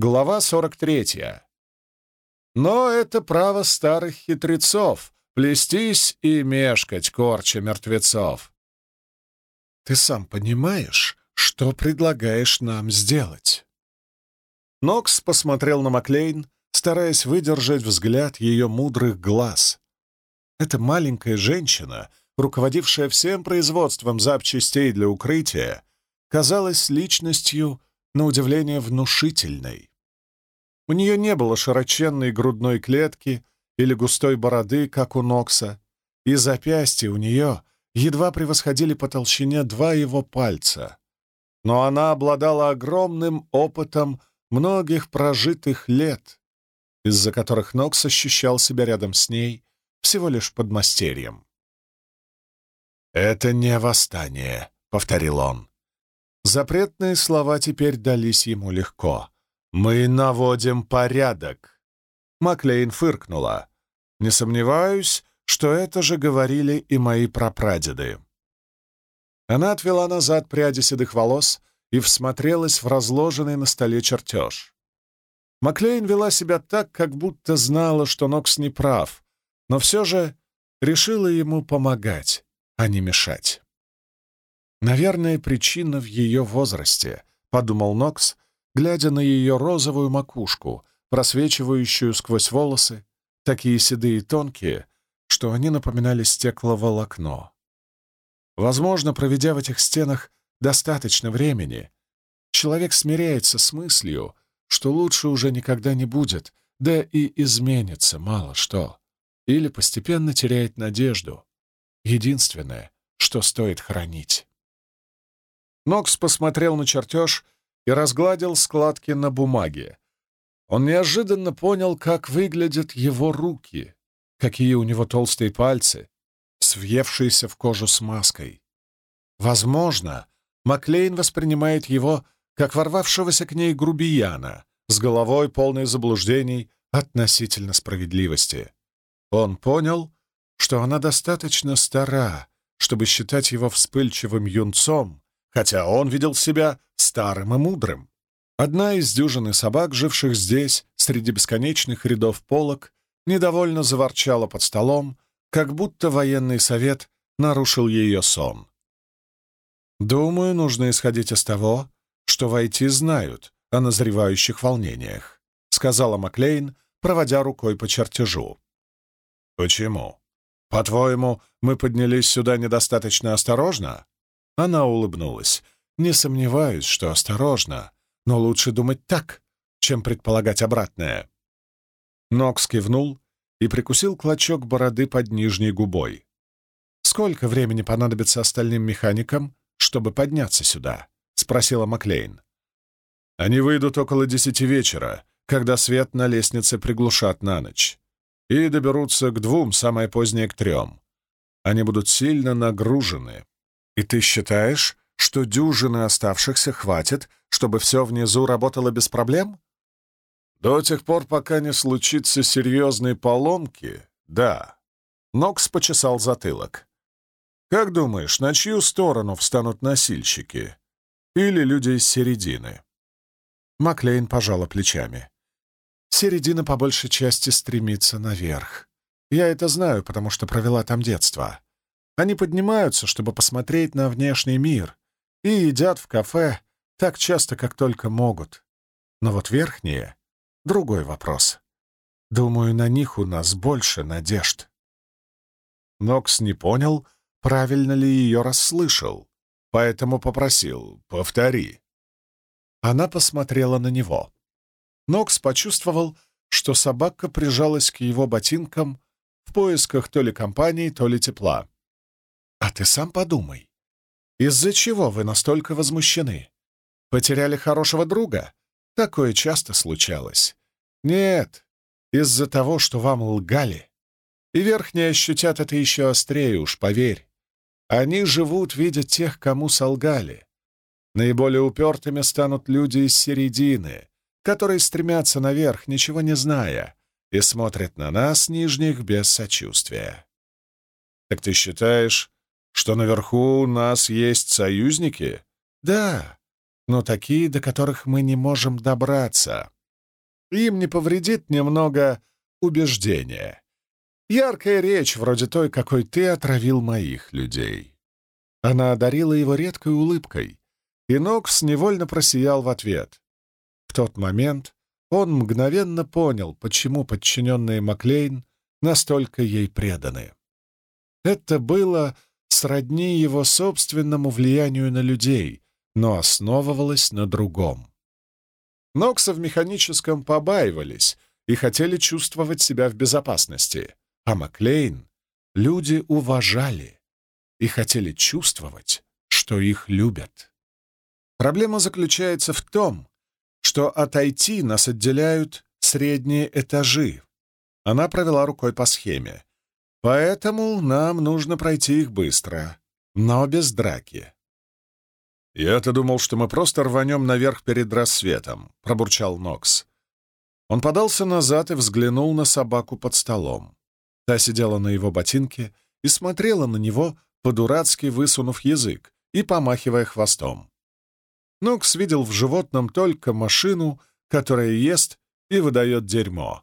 Глава 43. Но это право старых хитрецов — плестись и мешкать, корча мертвецов. Ты сам понимаешь, что предлагаешь нам сделать? Нокс посмотрел на Маклейн, стараясь выдержать взгляд ее мудрых глаз. Эта маленькая женщина, руководившая всем производством запчастей для укрытия, казалась личностью, на удивление, внушительной. У нее не было широченной грудной клетки или густой бороды, как у Нокса, и запястья у нее едва превосходили по толщине два его пальца. Но она обладала огромным опытом многих прожитых лет, из-за которых Нокс ощущал себя рядом с ней всего лишь подмастерьем. «Это не восстание», — повторил он. Запретные слова теперь дались ему легко. «Мы наводим порядок». Маклейн фыркнула. «Не сомневаюсь, что это же говорили и мои прапрадеды. Она отвела назад пряди седых волос и всмотрелась в разложенный на столе чертеж. Маклейн вела себя так, как будто знала, что Нокс не прав, но все же решила ему помогать, а не мешать. «Наверное, причина в ее возрасте», — подумал Нокс, глядя на ее розовую макушку, просвечивающую сквозь волосы, такие седые и тонкие, что они напоминали стекловолокно. Возможно, проведя в этих стенах достаточно времени, человек смиряется с мыслью, что лучше уже никогда не будет, да и изменится мало что, или постепенно теряет надежду. Единственное, что стоит хранить. Нокс посмотрел на чертеж и разгладил складки на бумаге. Он неожиданно понял, как выглядят его руки — какие у него толстые пальцы, свъевшиеся в кожу смазкой. Возможно, Маклейн воспринимает его как ворвавшегося к ней грубияна, с головой полной заблуждений относительно справедливости. Он понял, что она достаточно стара, чтобы считать его вспыльчивым юнцом, хотя он видел себя старым и мудрым. Одна из дюжины собак, живших здесь, среди бесконечных рядов полок, недовольно заворчала под столом, как будто военный совет нарушил ее сон. «Думаю, нужно исходить из того, что войти знают о назревающих волнениях», сказала Маклейн, проводя рукой по чертежу. «Почему? По-твоему, мы поднялись сюда недостаточно осторожно?» Она улыбнулась. «Не сомневаюсь, что осторожно, но лучше думать так, чем предполагать обратное. Нокс кивнул и прикусил клочок бороды под нижней губой. «Сколько времени понадобится остальным механикам, чтобы подняться сюда?» — спросила Маклейн. «Они выйдут около десяти вечера, когда свет на лестнице приглушат на ночь, и доберутся к двум, самое позднее к трем. Они будут сильно нагружены. И ты считаешь, что дюжины оставшихся хватит, чтобы все внизу работало без проблем?» До тех пор, пока не случится серьезной поломки, да. Нокс почесал затылок. Как думаешь, на чью сторону встанут носильщики? Или люди из середины? Маклейн пожала плечами. Середина по большей части стремится наверх. Я это знаю, потому что провела там детство. Они поднимаются, чтобы посмотреть на внешний мир, и едят в кафе так часто, как только могут. Но вот верхние Другой вопрос. Думаю, на них у нас больше надежд. Нокс не понял, правильно ли ее расслышал, поэтому попросил «повтори». Она посмотрела на него. Нокс почувствовал, что собака прижалась к его ботинкам в поисках то ли компании, то ли тепла. «А ты сам подумай. Из-за чего вы настолько возмущены? Потеряли хорошего друга? Такое часто случалось. Нет, из-за того, что вам лгали. И верхние ощутят это еще острее, уж поверь. Они живут, видя тех, кому солгали. Наиболее упертыми станут люди из середины, которые стремятся наверх, ничего не зная, и смотрят на нас, нижних, без сочувствия. Так ты считаешь, что наверху у нас есть союзники? Да, но такие, до которых мы не можем добраться. Им не повредит немного убеждения. Яркая речь, вроде той, какой ты отравил моих людей. Она одарила его редкой улыбкой, и Нокс невольно просиял в ответ. В тот момент он мгновенно понял, почему подчиненные Маклейн настолько ей преданы. Это было сродни его собственному влиянию на людей, но основывалось на другом. Нокса в механическом побаивались и хотели чувствовать себя в безопасности, а Маклейн люди уважали и хотели чувствовать, что их любят. Проблема заключается в том, что от IT нас отделяют средние этажи. Она провела рукой по схеме. Поэтому нам нужно пройти их быстро, но без драки. «Я-то думал, что мы просто рванем наверх перед рассветом», — пробурчал Нокс. Он подался назад и взглянул на собаку под столом. Та сидела на его ботинке и смотрела на него, по-дурацки высунув язык и помахивая хвостом. Нокс видел в животном только машину, которая ест и выдает дерьмо.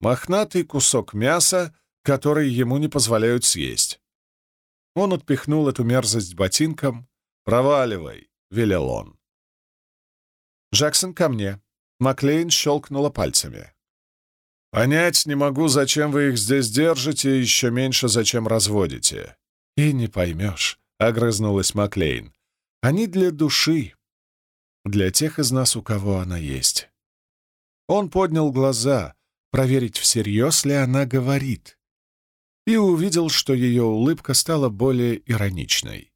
Мохнатый кусок мяса, который ему не позволяют съесть. Он отпихнул эту мерзость ботинком. «Проваливай», — велел он. «Джексон, ко мне». Маклейн щелкнула пальцами. «Понять не могу, зачем вы их здесь держите, еще меньше, зачем разводите». «И не поймешь», — огрызнулась Маклейн. «Они для души, для тех из нас, у кого она есть». Он поднял глаза, проверить, всерьез ли она говорит, и увидел, что ее улыбка стала более ироничной.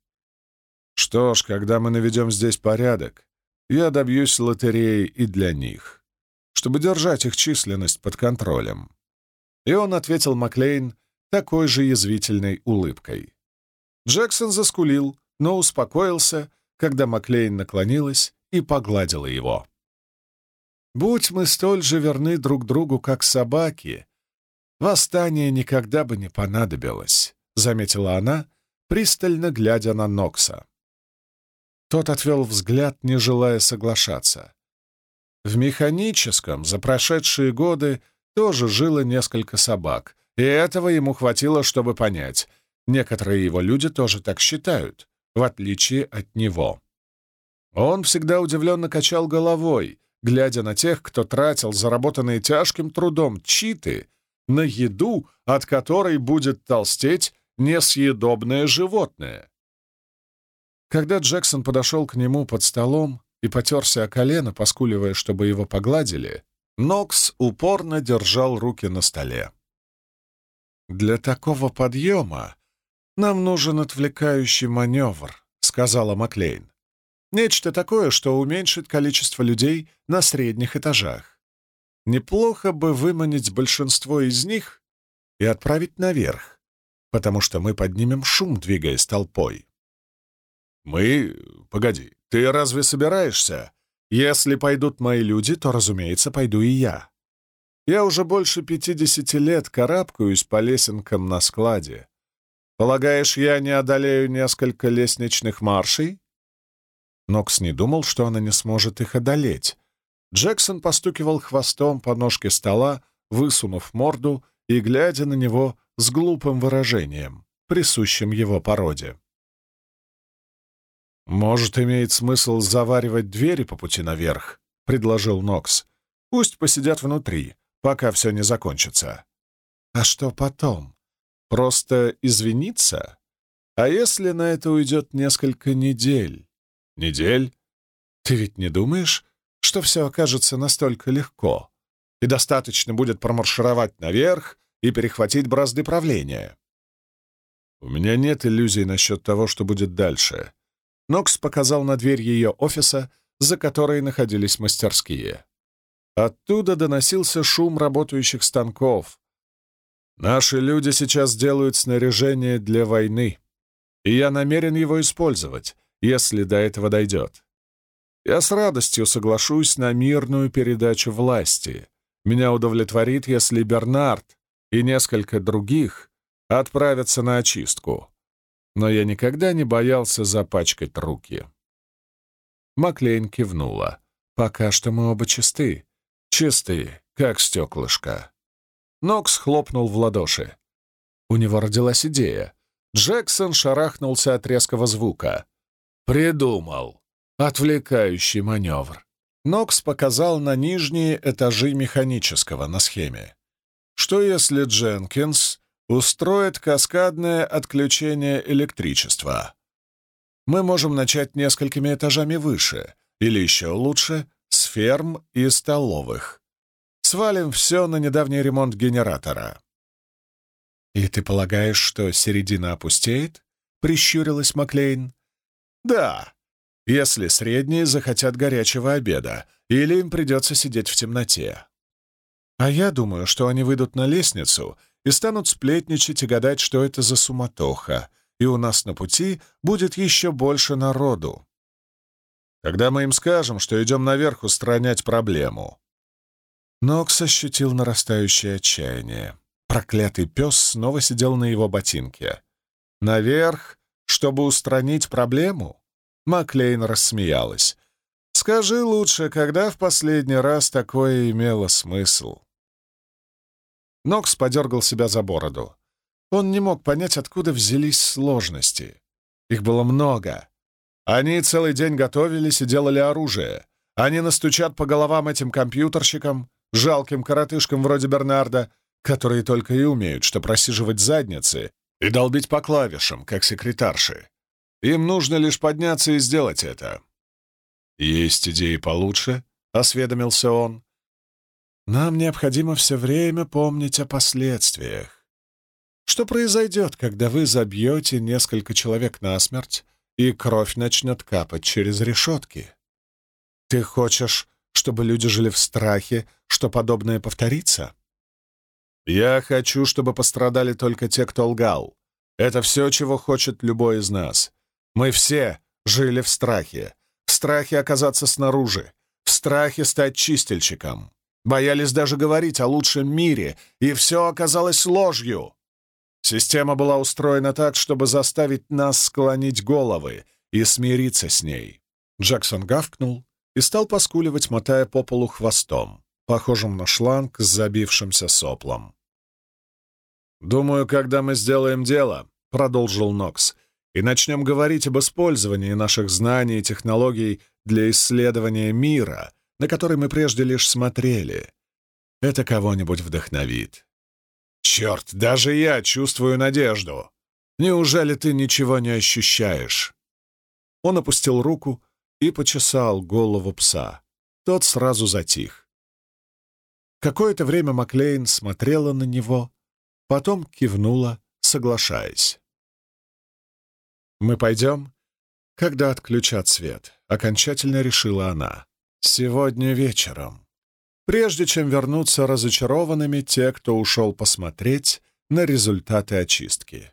«Что ж, когда мы наведем здесь порядок, я добьюсь лотереи и для них, чтобы держать их численность под контролем». И он ответил Маклейн такой же язвительной улыбкой. Джексон заскулил, но успокоился, когда Маклейн наклонилась и погладила его. «Будь мы столь же верны друг другу, как собаки, восстание никогда бы не понадобилось», — заметила она, пристально глядя на Нокса. Тот отвел взгляд, не желая соглашаться. В механическом за прошедшие годы тоже жило несколько собак, и этого ему хватило, чтобы понять. Некоторые его люди тоже так считают, в отличие от него. Он всегда удивленно качал головой, глядя на тех, кто тратил заработанные тяжким трудом читы на еду, от которой будет толстеть несъедобное животное. Когда Джексон подошел к нему под столом и потерся о колено, поскуливая, чтобы его погладили, Нокс упорно держал руки на столе. «Для такого подъема нам нужен отвлекающий маневр», — сказала Маклейн. «Нечто такое, что уменьшит количество людей на средних этажах. Неплохо бы выманить большинство из них и отправить наверх, потому что мы поднимем шум, двигаясь толпой. Мы... Погоди, ты разве собираешься? Если пойдут мои люди, то, разумеется, пойду и я. Я уже больше пятидесяти лет карабкаюсь по лесенкам на складе. Полагаешь, я не одолею несколько лестничных маршей? Нокс не думал, что она не сможет их одолеть, Джексон постукивал хвостом по ножке стола, высунув морду и глядя на него с глупым выражением, присущим его породе. «Может, имеет смысл заваривать двери по пути наверх?» — предложил Нокс. «Пусть посидят внутри, пока все не закончится». «А что потом? Просто извиниться? А если на это уйдет несколько недель?» «Недель? Ты ведь не думаешь, что все окажется настолько легко, и достаточно будет промаршировать наверх и перехватить бразды правления. У меня нет иллюзий насчет того, что будет дальше. Нокс показал на дверь ее офиса, за которой находились мастерские. Оттуда доносился шум работающих станков. Наши люди сейчас делают снаряжение для войны, и я намерен его использовать, если до этого дойдет. Я с радостью соглашусь на мирную передачу власти. Меня удовлетворит, если Бернард и несколько других отправятся на очистку. Но я никогда не боялся запачкать руки. Маклейн кивнула. «Пока что мы оба чисты. Чистые, как стеклышко. Нокс хлопнул в ладоши. У него родилась идея. Джексон шарахнулся от резкого звука. «Придумал. Отвлекающий маневр». Нокс показал на нижние этажи механического на схеме. Что если Дженкинс устроит каскадное отключение электричества? Мы можем начать несколькими этажами выше, или еще лучше, с ферм и столовых. Свалим все на недавний ремонт генератора. «И ты полагаешь, что середина опустеет?» — прищурилась Маклейн. «Да, если средние захотят горячего обеда, или им придется сидеть в темноте. А я думаю, что они выйдут на лестницу и станут сплетничать и гадать, что это за суматоха, и у нас на пути будет еще больше народу. Тогда мы им скажем, что идем наверх устранять проблему». Нокс ощутил нарастающее отчаяние. Проклятый пес снова сидел на его ботинке. «Наверх, чтобы устранить проблему?» Маклейн рассмеялась. «Скажи лучше, когда в последний раз такое имело смысл?» Нокс подергал себя за бороду. Он не мог понять, откуда взялись сложности. Их было много. Они целый день готовились и делали оружие. Они настучат по головам этим компьютерщикам, жалким коротышкам вроде Бернарда, которые только и умеют, что просиживать задницы и долбить по клавишам, как секретарши. Им нужно лишь подняться и сделать это. «Есть идеи получше?» — осведомился он. «Нам необходимо все время помнить о последствиях. Что произойдет, когда вы забьете несколько человек насмерть, и кровь начнет капать через решетки? Ты хочешь, чтобы люди жили в страхе, что подобное повторится?» Я хочу, чтобы пострадали только те, кто лгал. Это все, чего хочет любой из нас. Мы все жили в страхе. В страхе оказаться снаружи. В страхе стать чистильщиком. Боялись даже говорить о лучшем мире, и все оказалось ложью. Система была устроена так, чтобы заставить нас склонить головы и смириться с ней. Джексон гавкнул и стал поскуливать, мотая по полу хвостом, похожим на шланг с забившимся соплом. «Думаю, когда мы сделаем дело», — продолжил Нокс, «и начнем говорить об использовании наших знаний и технологий для исследования мира, на который мы прежде лишь смотрели, это кого-нибудь вдохновит». «Черт, даже я чувствую надежду! Неужели ты ничего не ощущаешь?» Он опустил руку и почесал голову пса. Тот сразу затих. Какое-то время Маклейн смотрела на него, Потом кивнула, соглашаясь. «Мы пойдем?» «Когда отключат свет?» — окончательно решила она. «Сегодня вечером. Прежде чем вернуться разочарованными те, кто ушел посмотреть на результаты очистки.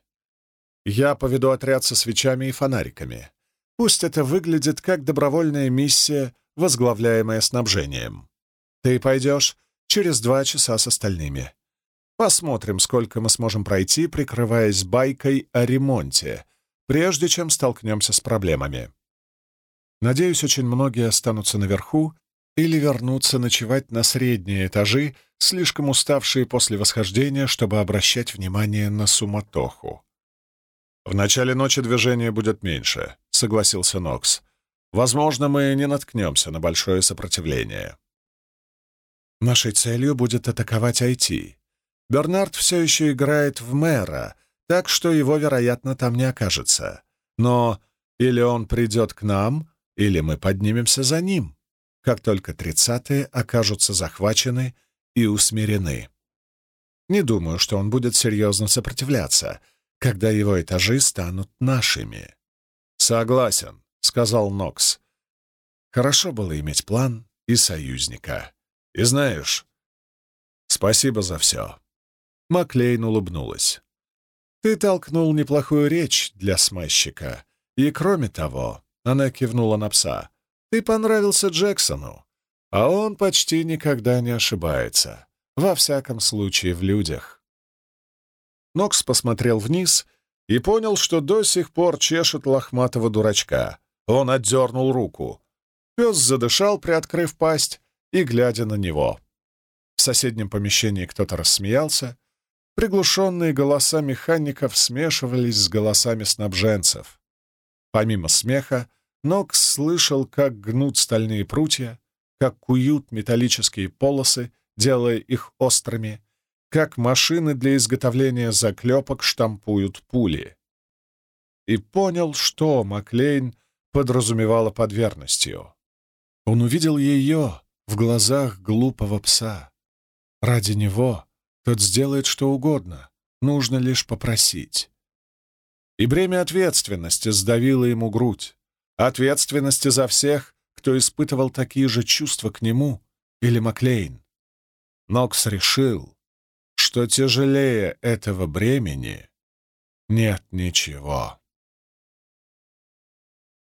Я поведу отряд со свечами и фонариками. Пусть это выглядит как добровольная миссия, возглавляемая снабжением. Ты пойдешь через два часа с остальными. Посмотрим, сколько мы сможем пройти, прикрываясь байкой о ремонте, прежде чем столкнемся с проблемами. Надеюсь, очень многие останутся наверху или вернутся ночевать на средние этажи, слишком уставшие после восхождения, чтобы обращать внимание на суматоху. «В начале ночи движения будет меньше», — согласился Нокс. «Возможно, мы не наткнемся на большое сопротивление». «Нашей целью будет атаковать IT. Бернард все еще играет в мэра, так что его, вероятно, там не окажется. Но или он придет к нам, или мы поднимемся за ним, как только тридцатые окажутся захвачены и усмирены. Не думаю, что он будет серьезно сопротивляться, когда его этажи станут нашими. «Согласен», — сказал Нокс. «Хорошо было иметь план и союзника. И знаешь, спасибо за все». Маклейн улыбнулась. «Ты толкнул неплохую речь для смазчика. И кроме того, — она кивнула на пса, — ты понравился Джексону, а он почти никогда не ошибается, во всяком случае в людях». Нокс посмотрел вниз и понял, что до сих пор чешет лохматого дурачка. Он отдернул руку. Пес задышал, приоткрыв пасть и глядя на него. соседнем помещении кто-то рассмеялся. Приглушенные голоса механиков смешивались с голосами снабженцев. Помимо смеха, Нокс слышал, как гнут стальные прутья, как куют металлические полосы, делая их острыми, как машины для изготовления заклепок штампуют пули. И понял, что Маклейн подразумевала под верностью. Он увидел ее в глазах глупого пса. Ради него тот сделает что угодно, нужно лишь попросить. И бремя ответственности сдавило ему грудь. Ответственности за всех, кто испытывал такие же чувства к нему или Маклейн. Нокс решил, что тяжелее этого бремени нет ничего.